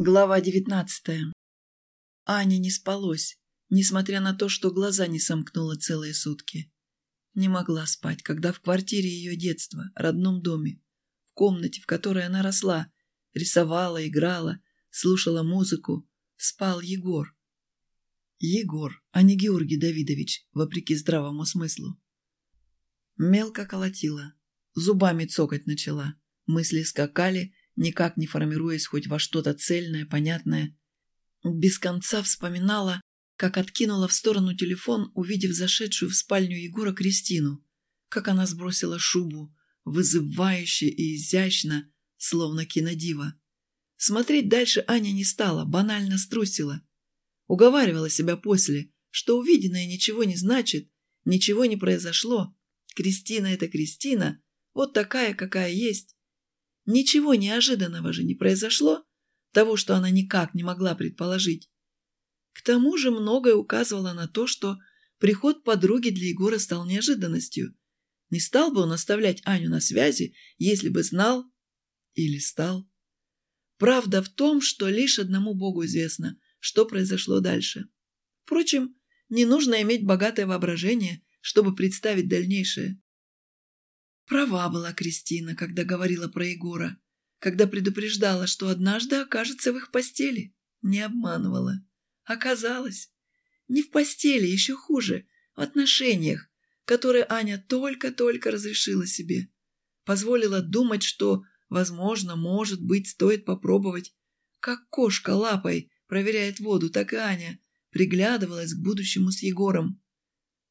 Глава девятнадцатая. Ане не спалось, несмотря на то, что глаза не сомкнула целые сутки. Не могла спать, когда в квартире ее детства, родном доме, в комнате, в которой она росла, рисовала, играла, слушала музыку, спал Егор. Егор, а не Георгий Давидович, вопреки здравому смыслу. Мелко колотила, зубами цокать начала, мысли скакали, никак не формируясь хоть во что-то цельное, понятное. Без конца вспоминала, как откинула в сторону телефон, увидев зашедшую в спальню Егора Кристину, как она сбросила шубу, вызывающе и изящно, словно кинодива. Смотреть дальше Аня не стала, банально струсила. Уговаривала себя после, что увиденное ничего не значит, ничего не произошло. Кристина — это Кристина, вот такая, какая есть. Ничего неожиданного же не произошло, того, что она никак не могла предположить. К тому же многое указывало на то, что приход подруги для Егора стал неожиданностью. Не стал бы он оставлять Аню на связи, если бы знал или стал. Правда в том, что лишь одному Богу известно, что произошло дальше. Впрочем, не нужно иметь богатое воображение, чтобы представить дальнейшее. Права была Кристина, когда говорила про Егора, когда предупреждала, что однажды окажется в их постели. Не обманывала. Оказалось. Не в постели, еще хуже, в отношениях, которые Аня только-только разрешила себе. Позволила думать, что, возможно, может быть, стоит попробовать. Как кошка лапой проверяет воду, так и Аня приглядывалась к будущему с Егором.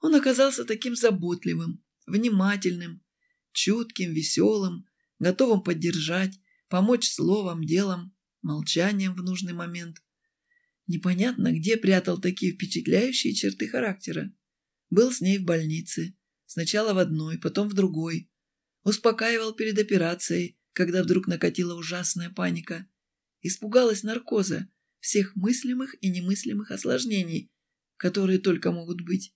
Он оказался таким заботливым, внимательным, чутким, веселым, готовым поддержать, помочь словом, делом, молчанием в нужный момент. Непонятно, где прятал такие впечатляющие черты характера. Был с ней в больнице, сначала в одной, потом в другой. Успокаивал перед операцией, когда вдруг накатила ужасная паника. Испугалась наркоза, всех мыслимых и немыслимых осложнений, которые только могут быть.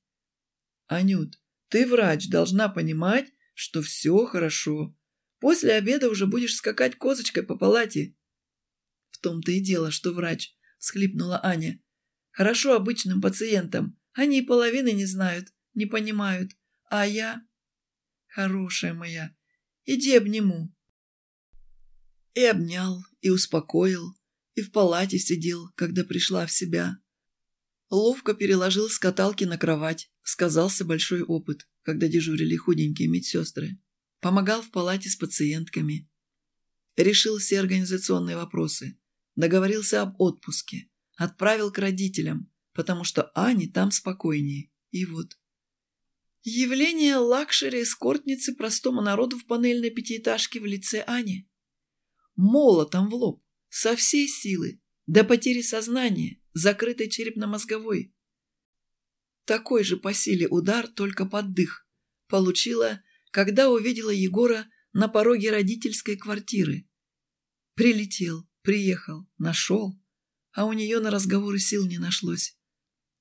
«Анют, ты врач, должна понимать, что все хорошо. После обеда уже будешь скакать козочкой по палате». «В том-то и дело, что врач», — всхлипнула Аня. «Хорошо обычным пациентам. Они и половины не знают, не понимают. А я...» «Хорошая моя, иди обниму». И обнял, и успокоил, и в палате сидел, когда пришла в себя. Ловко переложил с каталки на кровать, сказался большой опыт когда дежурили худенькие медсестры. Помогал в палате с пациентками. Решил все организационные вопросы. Договорился об отпуске. Отправил к родителям, потому что Ане там спокойнее. И вот. Явление лакшери-эскортницы простому народу в панельной пятиэтажке в лице Ани. Молотом в лоб, со всей силы, до потери сознания, закрытой черепно-мозговой. Такой же по силе удар, только под дых. Получила, когда увидела Егора на пороге родительской квартиры. Прилетел, приехал, нашел, а у нее на разговоры сил не нашлось.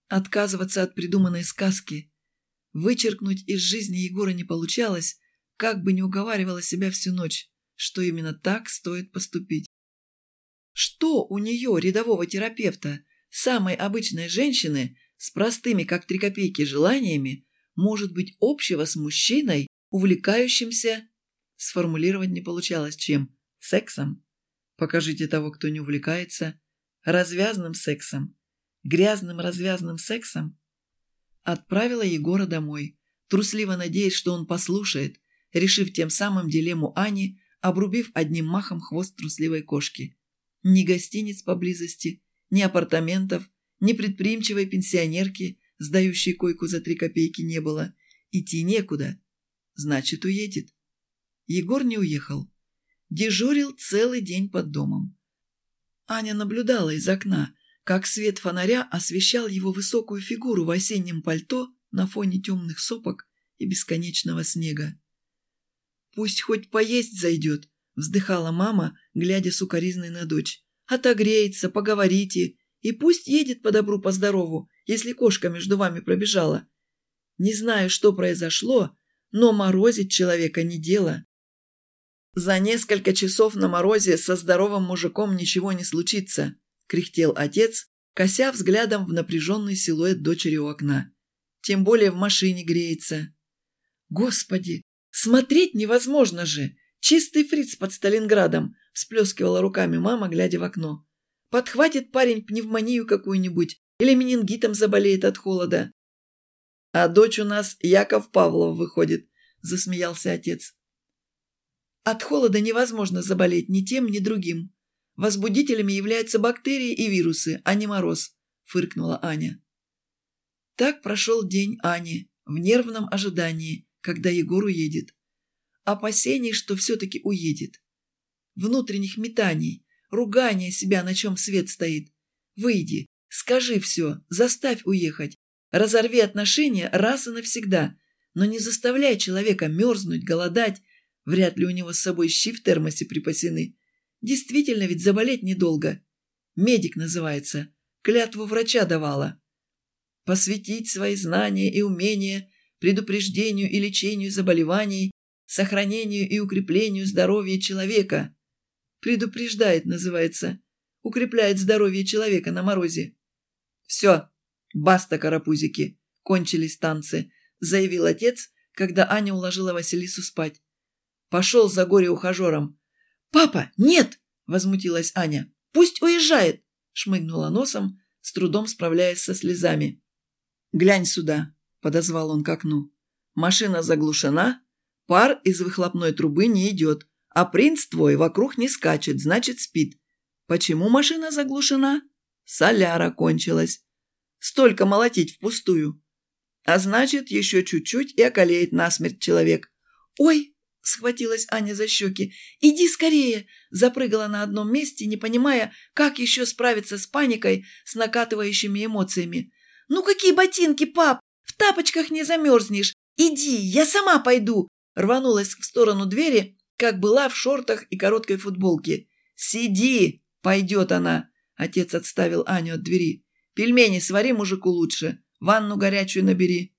Отказываться от придуманной сказки, вычеркнуть из жизни Егора не получалось, как бы не уговаривала себя всю ночь, что именно так стоит поступить. Что у нее, рядового терапевта, самой обычной женщины, с простыми, как три копейки, желаниями может быть общего с мужчиной, увлекающимся... Сформулировать не получалось чем? Сексом? Покажите того, кто не увлекается. Развязным сексом. Грязным развязным сексом. Отправила Егора домой, трусливо надеясь, что он послушает, решив тем самым дилемму Ани, обрубив одним махом хвост трусливой кошки. Ни гостиниц поблизости, ни апартаментов, ни предприимчивой пенсионерки, сдающей койку за три копейки, не было. Идти некуда. Значит, уедет. Егор не уехал. Дежурил целый день под домом. Аня наблюдала из окна, как свет фонаря освещал его высокую фигуру в осеннем пальто на фоне темных сопок и бесконечного снега. «Пусть хоть поесть зайдет», — вздыхала мама, глядя сукоризной на дочь. «Отогреется, поговорите, и пусть едет по добру, по здорову, если кошка между вами пробежала. Не знаю, что произошло, но морозить человека не дело. За несколько часов на морозе со здоровым мужиком ничего не случится, кряхтел отец, кося взглядом в напряженный силуэт дочери у окна. Тем более в машине греется. Господи, смотреть невозможно же! Чистый фриц под Сталинградом, всплескивала руками мама, глядя в окно. Подхватит парень пневмонию какую-нибудь или менингитом заболеет от холода. А дочь у нас Яков Павлов выходит, засмеялся отец. От холода невозможно заболеть ни тем, ни другим. Возбудителями являются бактерии и вирусы, а не мороз», – фыркнула Аня. Так прошел день Ани в нервном ожидании, когда Егор уедет. Опасений, что все-таки уедет. Внутренних метаний, ругания себя, на чем свет стоит. Выйди, скажи все, заставь уехать. Разорви отношения раз и навсегда, но не заставляй человека мерзнуть, голодать. Вряд ли у него с собой щи в термосе припасены. Действительно ведь заболеть недолго. Медик называется. Клятву врача давала. Посвятить свои знания и умения предупреждению и лечению заболеваний, сохранению и укреплению здоровья человека. Предупреждает, называется. Укрепляет здоровье человека на морозе. Все, баста, карапузики, кончились танцы, заявил отец, когда Аня уложила Василису спать. Пошел за горе-ухажером, «Папа, нет!» – возмутилась Аня. «Пусть уезжает!» – шмыгнула носом, с трудом справляясь со слезами. «Глянь сюда!» – подозвал он к окну. «Машина заглушена, пар из выхлопной трубы не идет, а принц твой вокруг не скачет, значит спит. Почему машина заглушена? Соляра кончилась. Столько молотить впустую. А значит, еще чуть-чуть и околеет насмерть человек. Ой, – схватилась Аня за щеки. «Иди скорее!» – запрыгала на одном месте, не понимая, как еще справиться с паникой, с накатывающими эмоциями. «Ну какие ботинки, пап? В тапочках не замерзнешь! Иди, я сама пойду!» Рванулась в сторону двери, как была в шортах и короткой футболке. «Сиди!» – пойдет она. Отец отставил Аню от двери. «Пельмени свари мужику лучше, ванну горячую набери».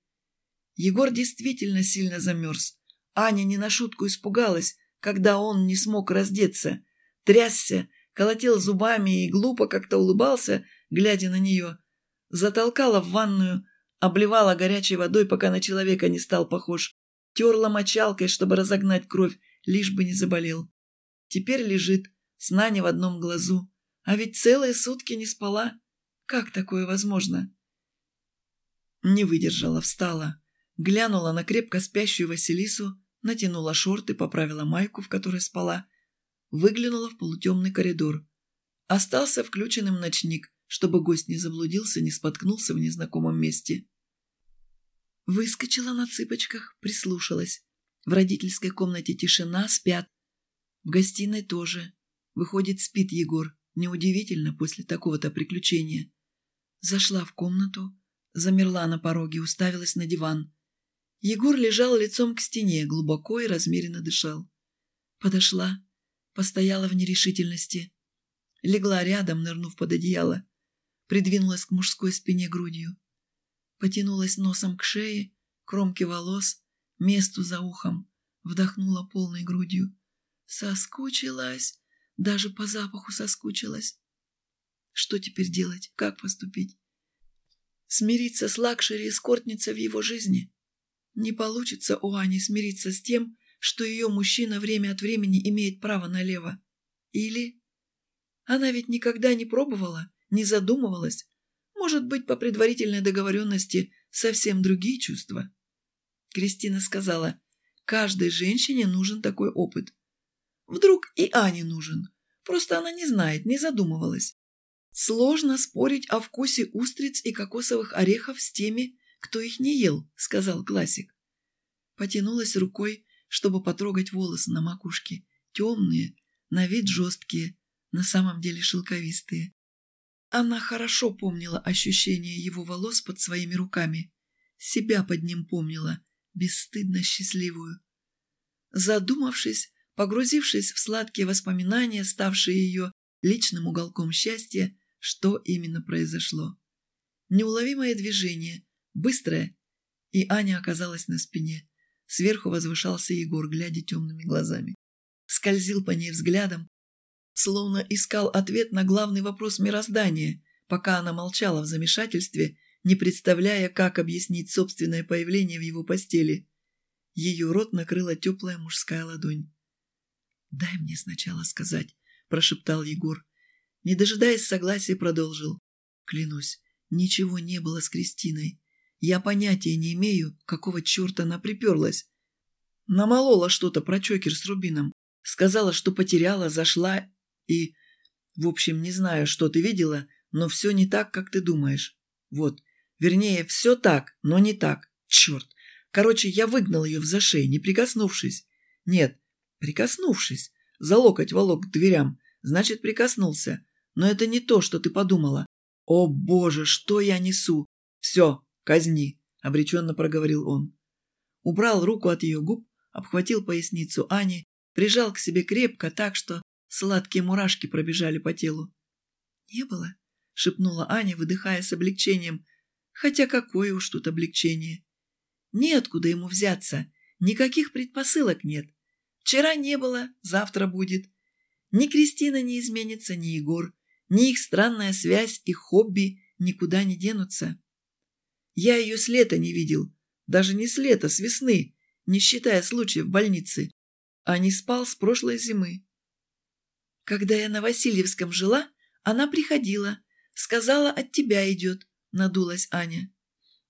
Егор действительно сильно замерз. Аня не на шутку испугалась, когда он не смог раздеться. Трясся, колотил зубами и глупо как-то улыбался, глядя на нее. Затолкала в ванную, обливала горячей водой, пока на человека не стал похож. Терла мочалкой, чтобы разогнать кровь, лишь бы не заболел. Теперь лежит, сна не в одном глазу. А ведь целые сутки не спала. Как такое возможно? Не выдержала, встала. Глянула на крепко спящую Василису, натянула шорты, поправила майку, в которой спала, выглянула в полутемный коридор. Остался включенным ночник, чтобы гость не заблудился, не споткнулся в незнакомом месте. Выскочила на цыпочках, прислушалась. В родительской комнате тишина, спят. В гостиной тоже. Выходит, спит Егор. Неудивительно после такого-то приключения. Зашла в комнату, замерла на пороге, уставилась на диван. Егор лежал лицом к стене, глубоко и размеренно дышал. Подошла, постояла в нерешительности. Легла рядом, нырнув под одеяло. Придвинулась к мужской спине грудью. Потянулась носом к шее, кромке волос, месту за ухом. Вдохнула полной грудью. Соскучилась. Даже по запаху соскучилась. Что теперь делать? Как поступить? Смириться с лакшери эскортницей в его жизни? Не получится у Ани смириться с тем, что ее мужчина время от времени имеет право налево. Или... Она ведь никогда не пробовала, не задумывалась. Может быть, по предварительной договоренности совсем другие чувства. Кристина сказала, каждой женщине нужен такой опыт. Вдруг и Ане нужен. Просто она не знает, не задумывалась. Сложно спорить о вкусе устриц и кокосовых орехов с теми, кто их не ел», — сказал классик. Потянулась рукой, чтобы потрогать волосы на макушке. Темные, на вид жесткие, на самом деле шелковистые. Она хорошо помнила ощущение его волос под своими руками. Себя под ним помнила, бесстыдно счастливую. Задумавшись, погрузившись в сладкие воспоминания, ставшие ее личным уголком счастья, что именно произошло. Неуловимое движение, Быстрая. И Аня оказалась на спине. Сверху возвышался Егор, глядя темными глазами. скользил по ней взглядом, словно искал ответ на главный вопрос мироздания, пока она молчала в замешательстве, не представляя, как объяснить собственное появление в его постели. Ее рот накрыла теплая мужская ладонь. «Дай мне сначала сказать», – прошептал Егор. Не дожидаясь согласия, продолжил. «Клянусь, ничего не было с Кристиной. Я понятия не имею, какого черта она приперлась. Намолола что-то про чокер с рубином. Сказала, что потеряла, зашла и... В общем, не знаю, что ты видела, но все не так, как ты думаешь. Вот. Вернее, все так, но не так. Черт. Короче, я выгнал ее в зашей, не прикоснувшись. Нет, прикоснувшись. За локоть волок к дверям. Значит, прикоснулся. Но это не то, что ты подумала. О, боже, что я несу? Все, казни, обреченно проговорил он. Убрал руку от ее губ, обхватил поясницу Ани, прижал к себе крепко так, что сладкие мурашки пробежали по телу. «Не было?» — шепнула Аня, выдыхая с облегчением. «Хотя какое уж тут облегчение! Неоткуда ему взяться, никаких предпосылок нет. Вчера не было, завтра будет. Ни Кристина не изменится, ни Егор, ни их странная связь и хобби никуда не денутся. Я ее с лета не видел, даже не с лета, с весны, не считая случая в больнице, а не спал с прошлой зимы. Когда я на Васильевском жила, она приходила, сказала, от тебя идет, надулась Аня.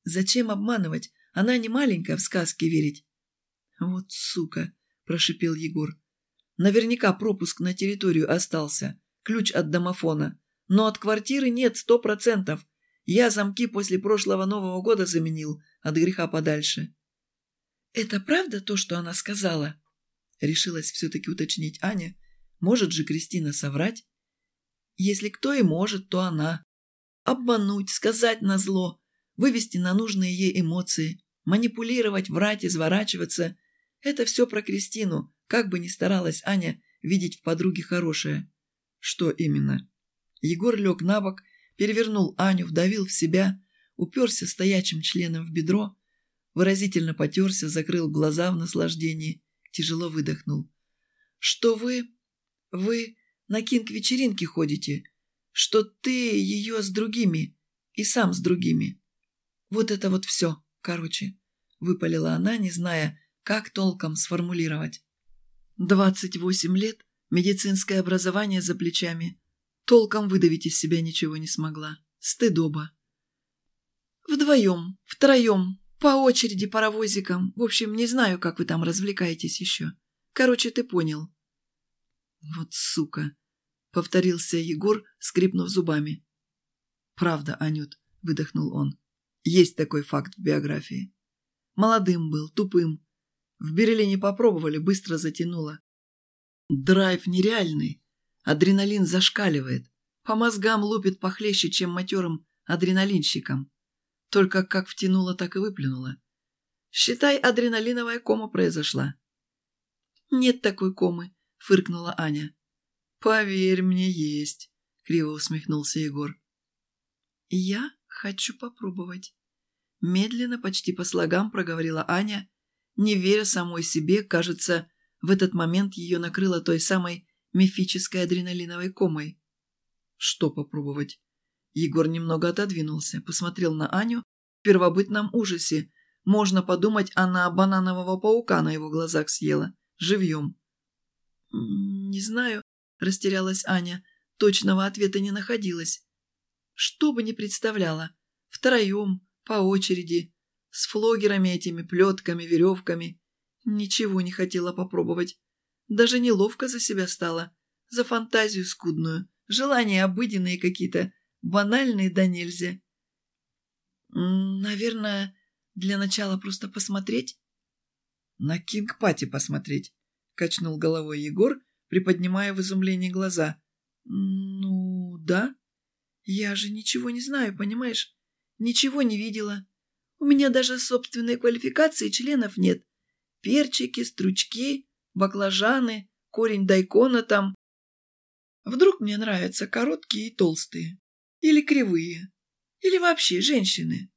Зачем обманывать? Она не маленькая в сказки верить. Вот сука, прошипел Егор. Наверняка пропуск на территорию остался, ключ от домофона. Но от квартиры нет сто процентов. Я замки после прошлого Нового года заменил, от греха подальше. «Это правда то, что она сказала?» Решилась все-таки уточнить Аня. «Может же Кристина соврать?» «Если кто и может, то она. Обмануть, сказать на зло, вывести на нужные ей эмоции, манипулировать, врать, изворачиваться – это все про Кристину, как бы ни старалась Аня видеть в подруге хорошее. Что именно? Егор лег на бок, перевернул Аню, вдавил в себя, уперся стоячим членом в бедро, выразительно потерся, закрыл глаза в наслаждении, тяжело выдохнул. «Что вы... вы на кинг-вечеринке ходите? Что ты ее с другими и сам с другими? Вот это вот все, короче», — выпалила она, не зная, как толком сформулировать. «Двадцать восемь лет, медицинское образование за плечами. Толком выдавить из себя ничего не смогла. Стыдоба». «Вдвоем, втроем, по очереди паровозиком. В общем, не знаю, как вы там развлекаетесь еще. Короче, ты понял. Вот сука, повторился Егор, скрипнув зубами. Правда, Анют, выдохнул он. Есть такой факт в биографии. Молодым был, тупым. В Берлине попробовали, быстро затянуло. Драйв нереальный. Адреналин зашкаливает. По мозгам лупит похлеще, чем матерым адреналинщикам. Только как втянула, так и выплюнула. Считай, адреналиновая кома произошла. Нет такой комы, фыркнула Аня. Поверь мне, есть, криво усмехнулся Егор. Я хочу попробовать. Медленно, почти по слогам проговорила Аня, не веря самой себе, кажется, в этот момент ее накрыло той самой мифической адреналиновой комой. Что попробовать? Егор немного отодвинулся, посмотрел на Аню в первобытном ужасе. Можно подумать, она бананового паука на его глазах съела. Живьем. «Не знаю», – растерялась Аня. Точного ответа не находилось. Что бы ни представляла. Втроем, по очереди, с флогерами этими, плетками, веревками. Ничего не хотела попробовать. Даже неловко за себя стало. За фантазию скудную. Желания обыденные какие-то банальные да нельзя. Наверное, для начала просто посмотреть? На kink-party посмотреть, качнул головой Егор, приподнимая в изумлении глаза. Ну, да. Я же ничего не знаю, понимаешь? Ничего не видела. У меня даже собственной квалификации членов нет. Перчики, стручки, баклажаны, корень дайкона там. Вдруг мне нравятся короткие и толстые. Или кривые. Или вообще женщины.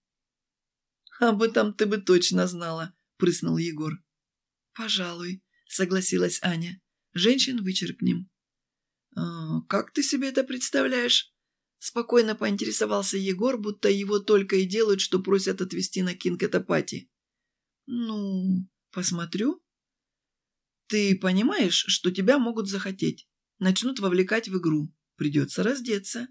Об этом ты бы точно знала, прыснул Егор. Пожалуй, согласилась Аня. Женщин вычеркнем. «А, «Как ты себе это представляешь?» Спокойно поинтересовался Егор, будто его только и делают, что просят отвезти на Кинг-Этапати. «Ну, посмотрю». «Ты понимаешь, что тебя могут захотеть? Начнут вовлекать в игру. Придется раздеться».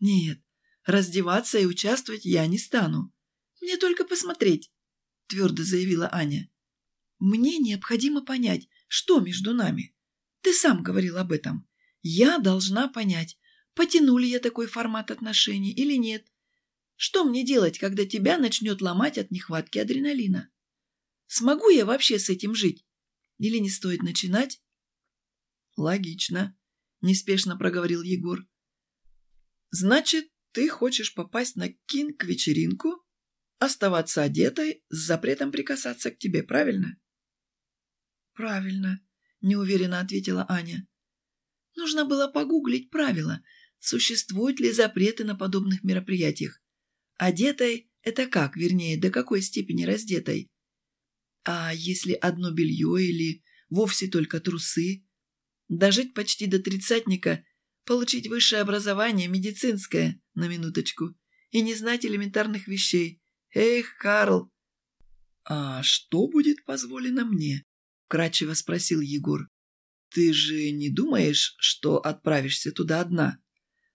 «Нет, раздеваться и участвовать я не стану. Мне только посмотреть», — твердо заявила Аня. «Мне необходимо понять, что между нами. Ты сам говорил об этом. Я должна понять, потянули я такой формат отношений или нет. Что мне делать, когда тебя начнет ломать от нехватки адреналина? Смогу я вообще с этим жить? Или не стоит начинать? Логично, неспешно проговорил Егор. Значит, ты хочешь попасть на кинг-вечеринку, оставаться одетой с запретом прикасаться к тебе, правильно? Правильно, неуверенно ответила Аня. Нужно было погуглить правила, существуют ли запреты на подобных мероприятиях. Одетой – это как, вернее, до какой степени раздетой? А если одно белье или вовсе только трусы? Дожить почти до тридцатника, получить высшее образование, медицинское, на минуточку, и не знать элементарных вещей. Эх, Карл! «А что будет позволено мне?» – кратчево спросил Егор. «Ты же не думаешь, что отправишься туда одна?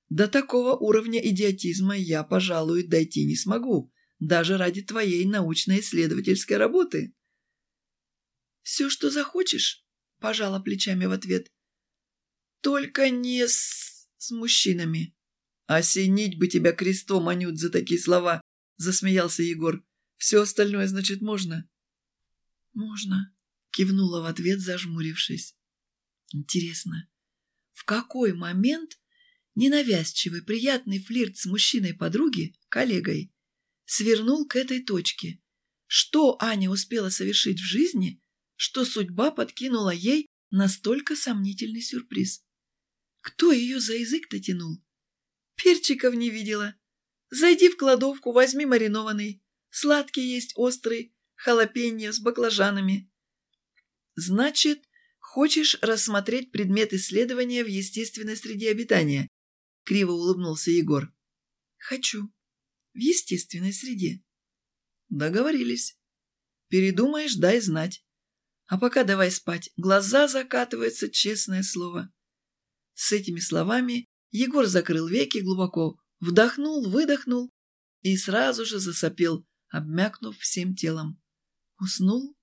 До такого уровня идиотизма я, пожалуй, дойти не смогу, даже ради твоей научно-исследовательской работы». «Все, что захочешь», – пожала плечами в ответ. «Только не с, с мужчинами». «Осенить бы тебя крестом, Анют, за такие слова!» – засмеялся Егор. «Все остальное, значит, можно?» «Можно», – кивнула в ответ, зажмурившись. Интересно, в какой момент ненавязчивый приятный флирт с мужчиной-подруги, коллегой, свернул к этой точке? Что Аня успела совершить в жизни, что судьба подкинула ей настолько сомнительный сюрприз? Кто ее за язык-то тянул? Перчиков не видела. Зайди в кладовку, возьми маринованный. Сладкий есть острый, халапеньо с баклажанами. Значит, Хочешь рассмотреть предмет исследования в естественной среде обитания?» Криво улыбнулся Егор. «Хочу. В естественной среде». «Договорились. Передумаешь, дай знать. А пока давай спать. Глаза закатываются, честное слово». С этими словами Егор закрыл веки глубоко, вдохнул, выдохнул и сразу же засопел, обмякнув всем телом. Уснул